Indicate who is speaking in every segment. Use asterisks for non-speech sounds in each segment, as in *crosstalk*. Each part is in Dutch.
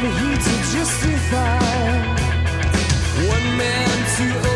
Speaker 1: he to
Speaker 2: justify one man to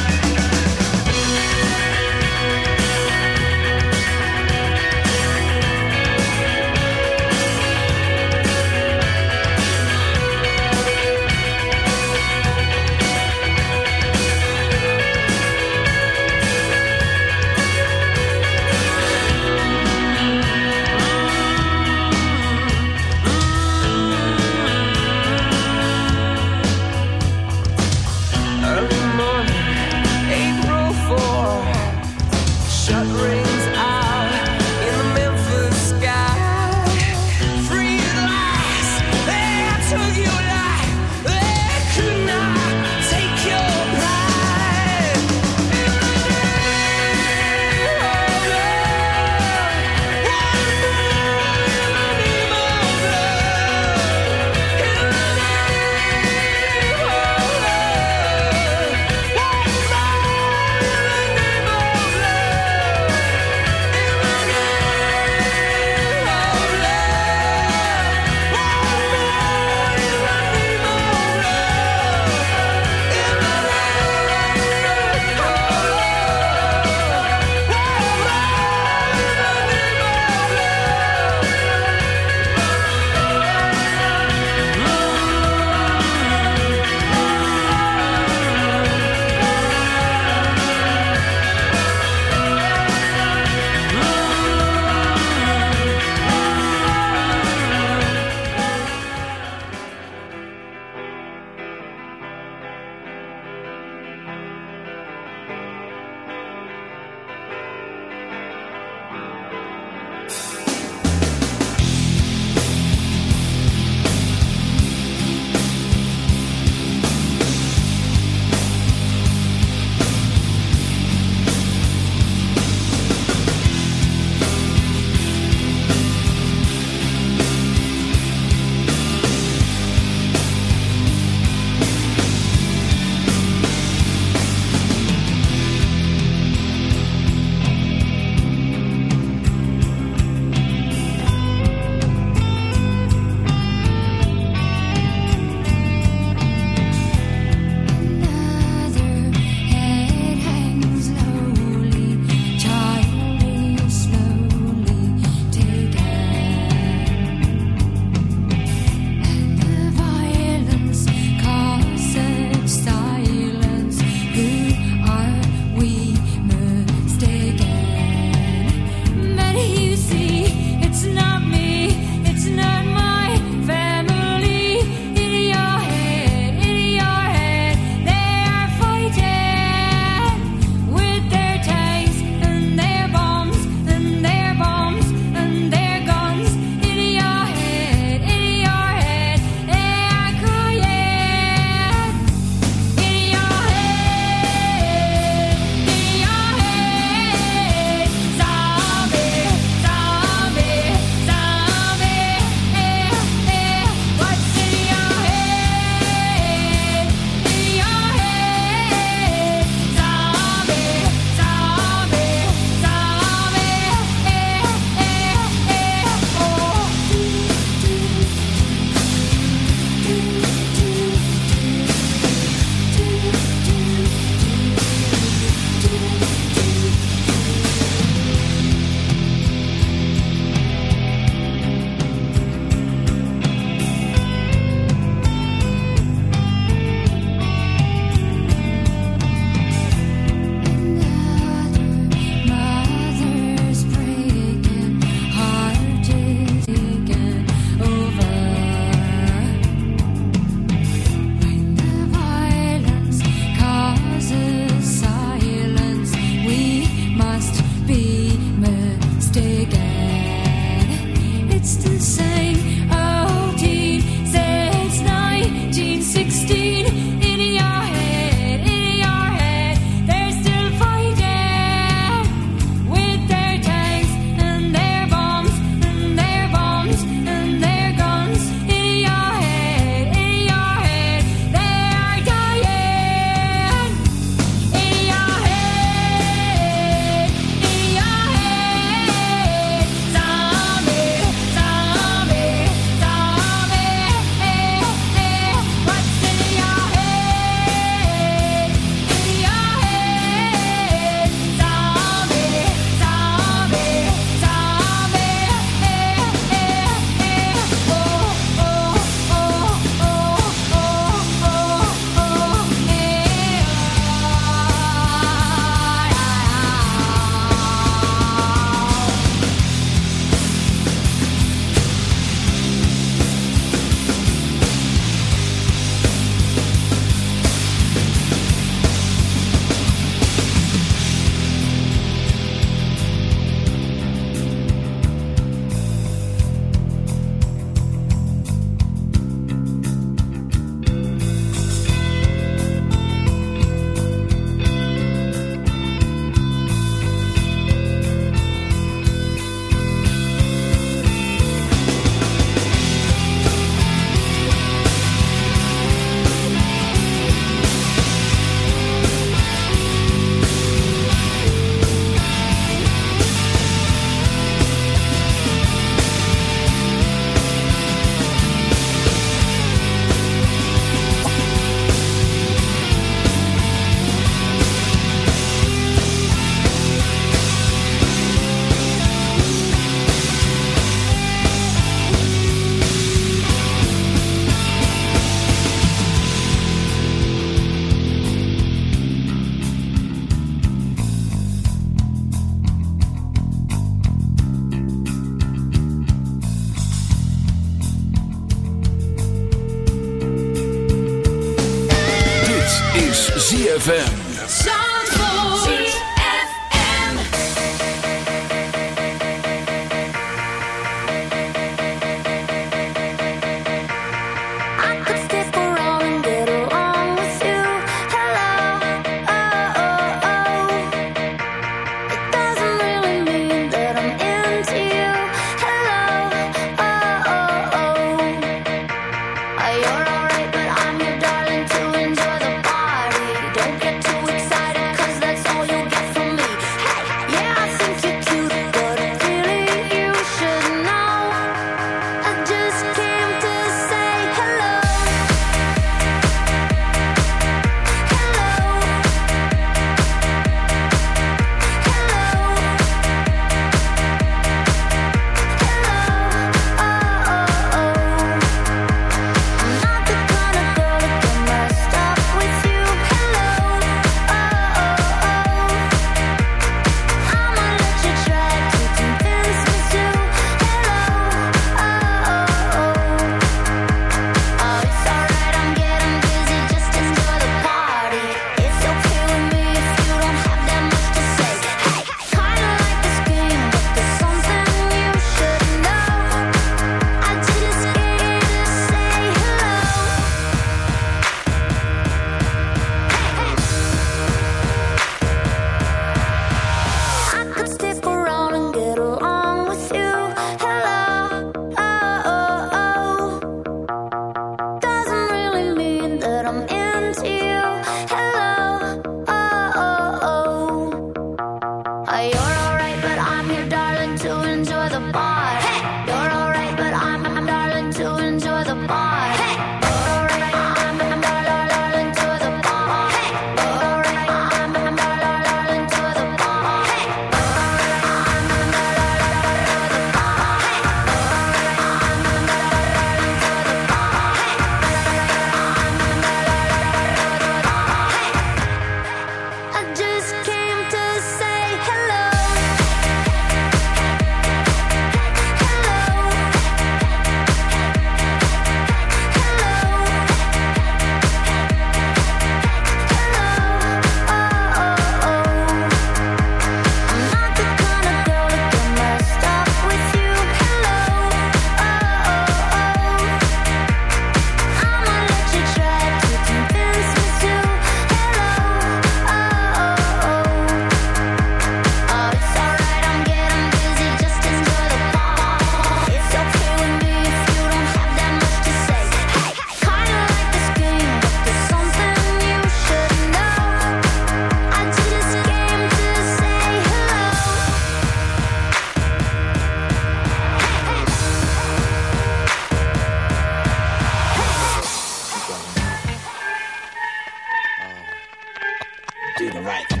Speaker 1: do the right thing.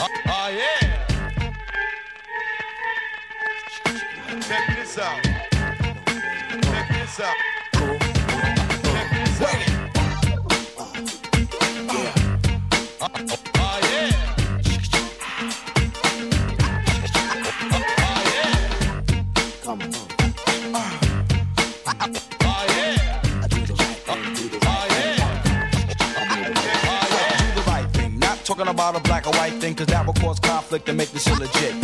Speaker 1: Oh, oh yeah. Check this out. Check this out. Check this out. Wait. Yeah. Oh, oh.
Speaker 3: conflict and make this shit legit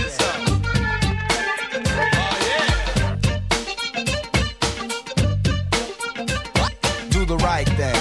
Speaker 4: like that.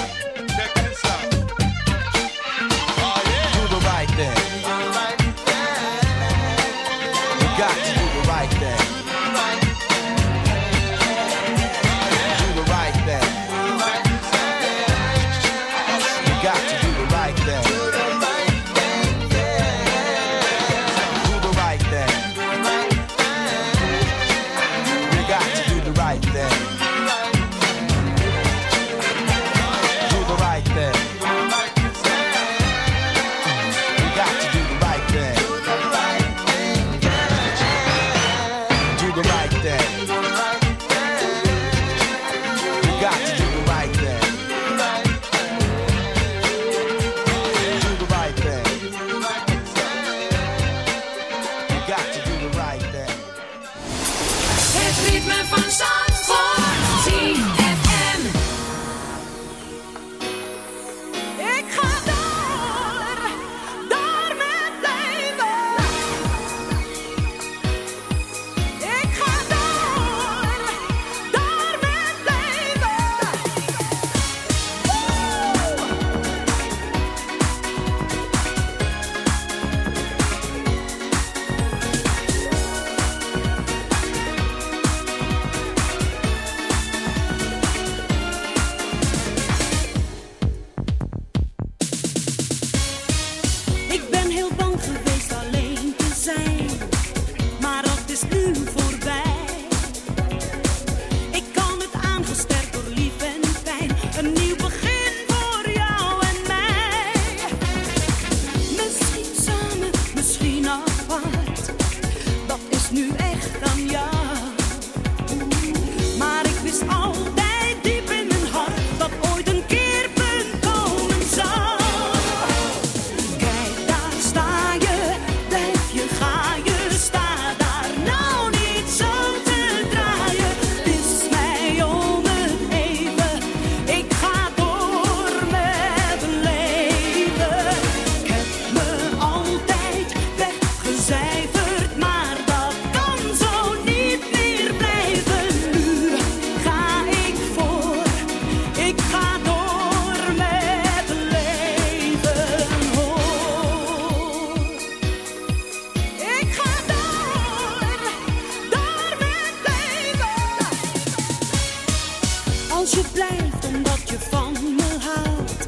Speaker 4: als je blijft omdat je van me haalt.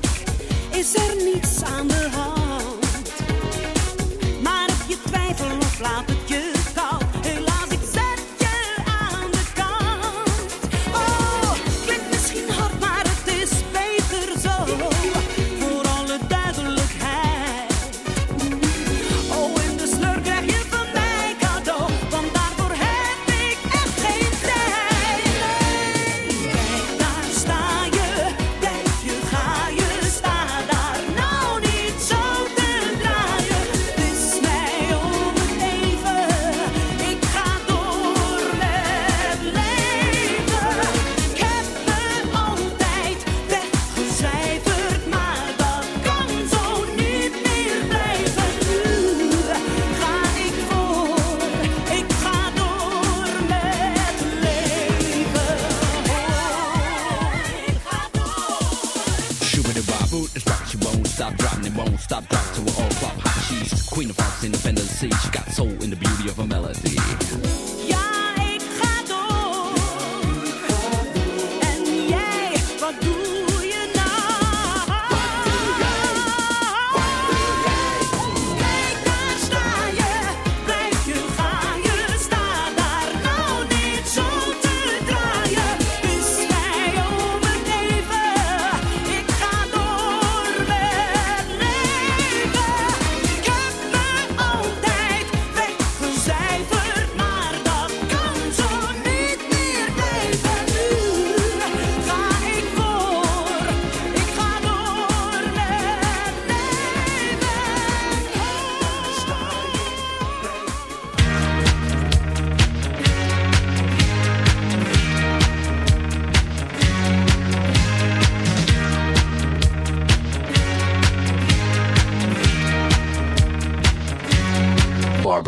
Speaker 4: is er niet.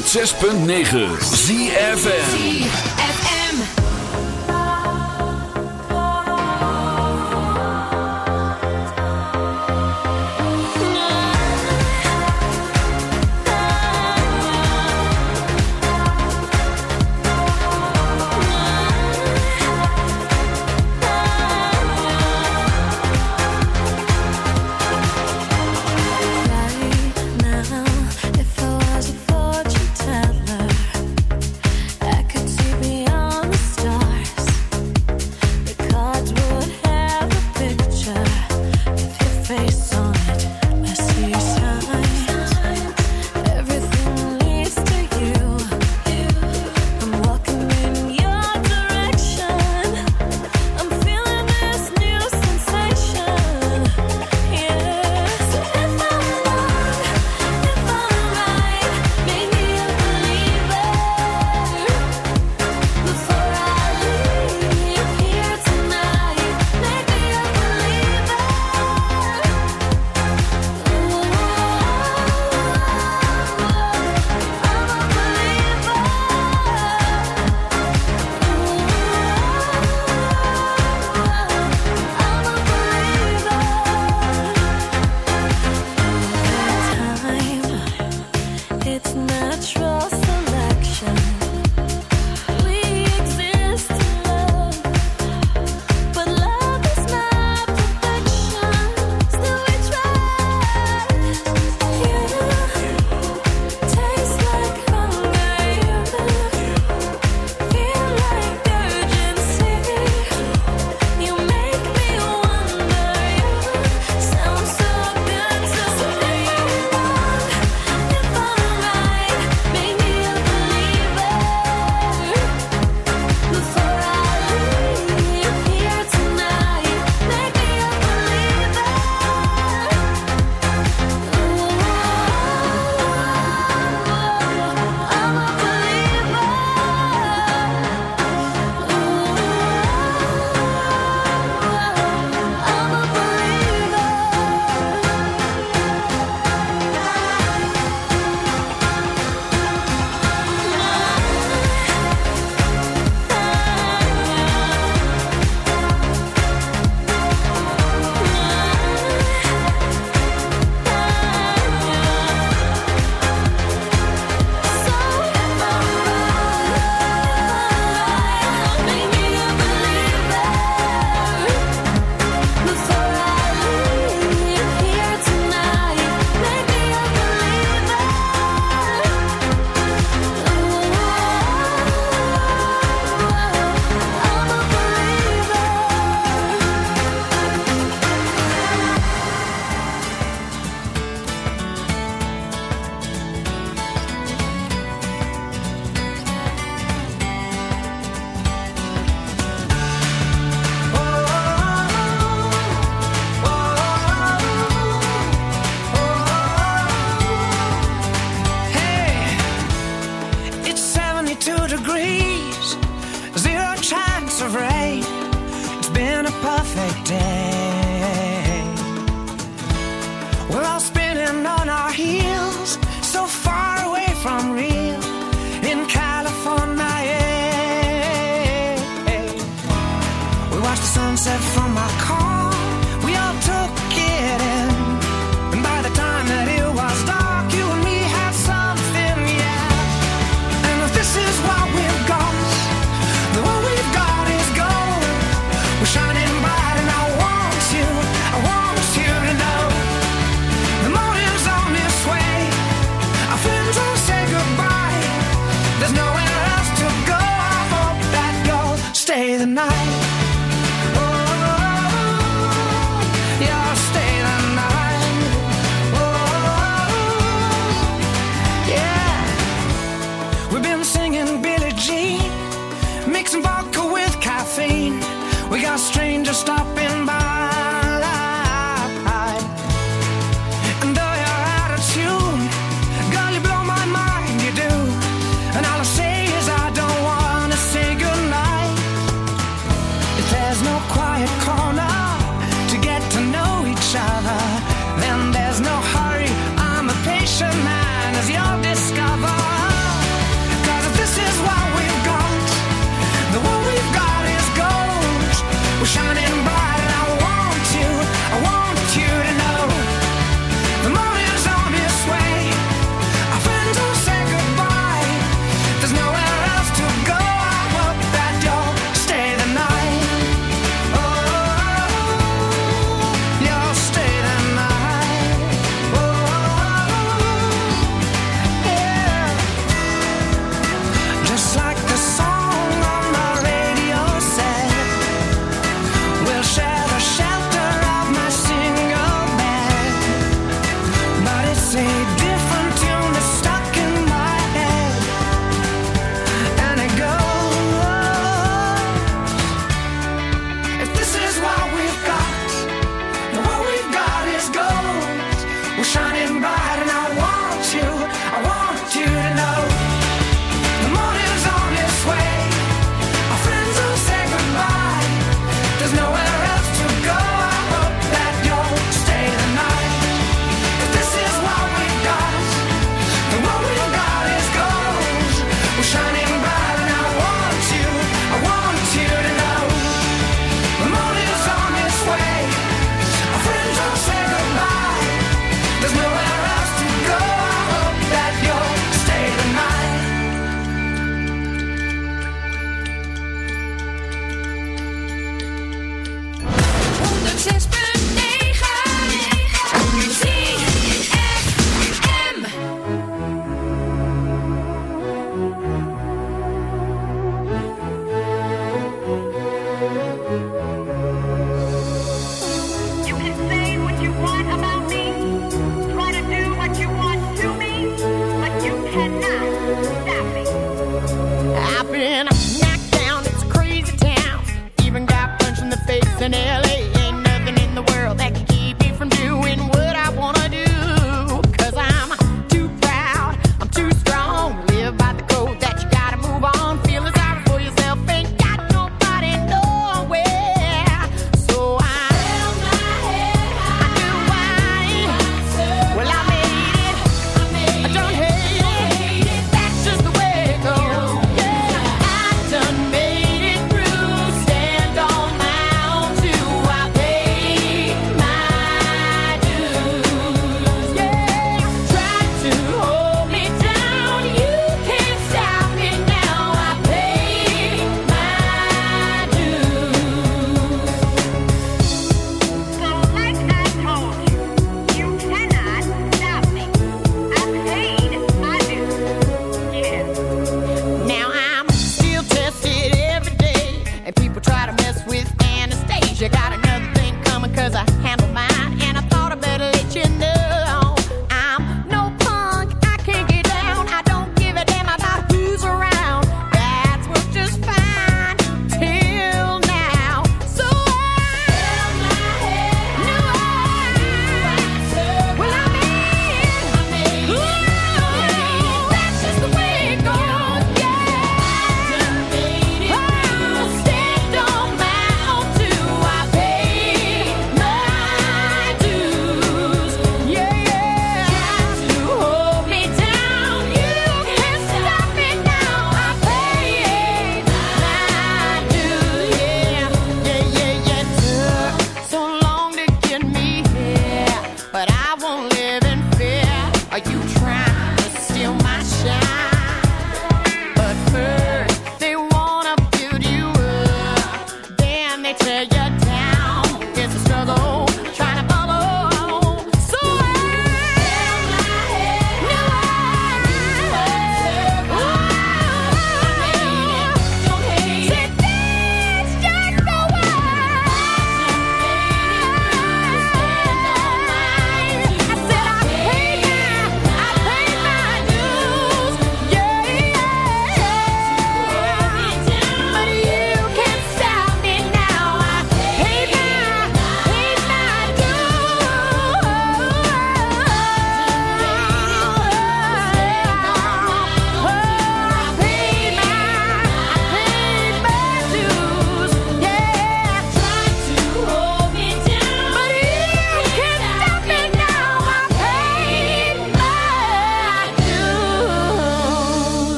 Speaker 5: 106.9 ZFM.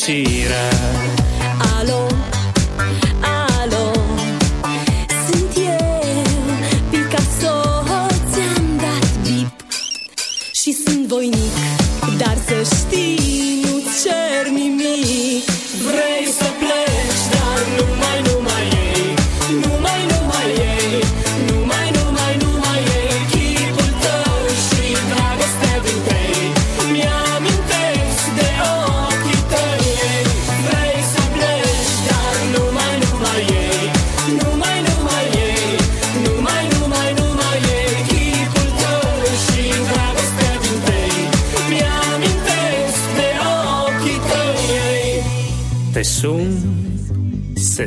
Speaker 6: mentira. Allora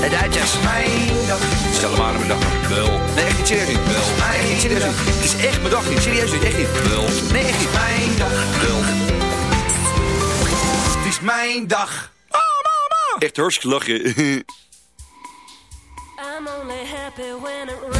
Speaker 7: De Duitsers.
Speaker 3: Mijn dag.
Speaker 8: Stel hem aan mijn dag. Wel.
Speaker 3: Nee, echt niet serieus niet. Wel. Nee, echt niet serieus niet. Het is echt mijn dag niet. Serieus niet. Echt niet.
Speaker 8: Wel.
Speaker 3: Nee, echt niet. Mijn dag.
Speaker 8: Wel.
Speaker 3: Het is mijn dag. Oh, mama.
Speaker 8: Echt hartstikke lachen. *laughs*
Speaker 9: I'm only happy when it rains.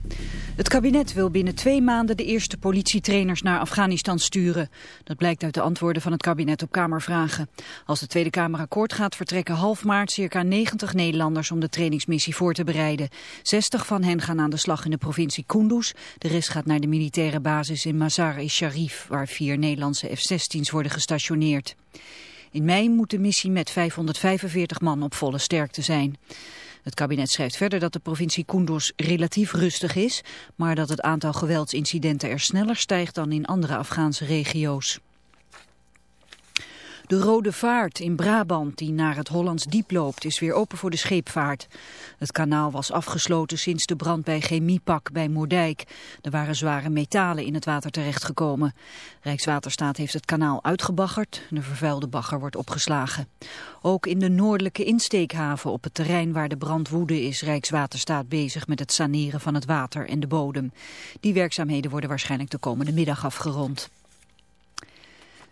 Speaker 10: Het kabinet wil binnen twee maanden de eerste politietrainers naar Afghanistan sturen. Dat blijkt uit de antwoorden van het kabinet op Kamervragen. Als de Tweede Kamer akkoord gaat vertrekken half maart circa 90 Nederlanders om de trainingsmissie voor te bereiden. 60 van hen gaan aan de slag in de provincie Kunduz. De rest gaat naar de militaire basis in Mazar-e-Sharif, waar vier Nederlandse F-16's worden gestationeerd. In mei moet de missie met 545 man op volle sterkte zijn. Het kabinet schrijft verder dat de provincie Kunduz relatief rustig is, maar dat het aantal geweldsincidenten er sneller stijgt dan in andere Afghaanse regio's. De Rode Vaart in Brabant, die naar het Hollands Diep loopt, is weer open voor de scheepvaart. Het kanaal was afgesloten sinds de brand bij Chemiepak bij Moerdijk. Er waren zware metalen in het water terechtgekomen. Rijkswaterstaat heeft het kanaal uitgebaggerd. De vervuilde bagger wordt opgeslagen. Ook in de noordelijke insteekhaven op het terrein waar de brand woedde is Rijkswaterstaat bezig met het saneren van het water en de bodem. Die werkzaamheden worden waarschijnlijk de komende middag afgerond.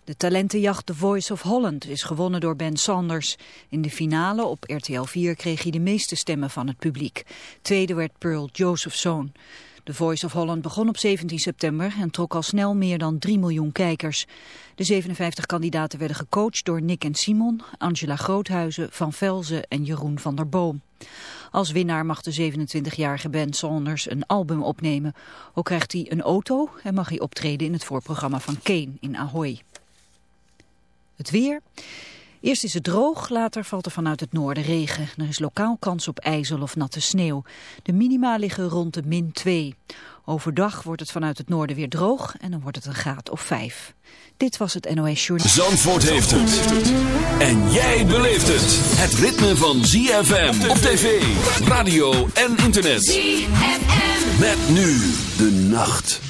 Speaker 10: De talentenjacht The Voice of Holland is gewonnen door Ben Sanders. In de finale op RTL 4 kreeg hij de meeste stemmen van het publiek. Tweede werd Pearl Josephson. The Voice of Holland begon op 17 september en trok al snel meer dan 3 miljoen kijkers. De 57 kandidaten werden gecoacht door Nick en Simon, Angela Groothuizen, Van Velzen en Jeroen van der Boom. Als winnaar mag de 27-jarige Ben Saunders een album opnemen. Ook krijgt hij een auto en mag hij optreden in het voorprogramma van Kane in Ahoy. Het weer. Eerst is het droog, later valt er vanuit het noorden regen. Er is lokaal kans op ijzel of natte sneeuw. De minima liggen rond de min 2. Overdag wordt het vanuit het noorden weer droog en dan wordt het een graad of 5. Dit was het NOS Journal.
Speaker 11: Zandvoort heeft het. En jij beleeft het. Het ritme van ZFM op tv, radio en internet.
Speaker 12: ZFM.
Speaker 11: Met nu de nacht.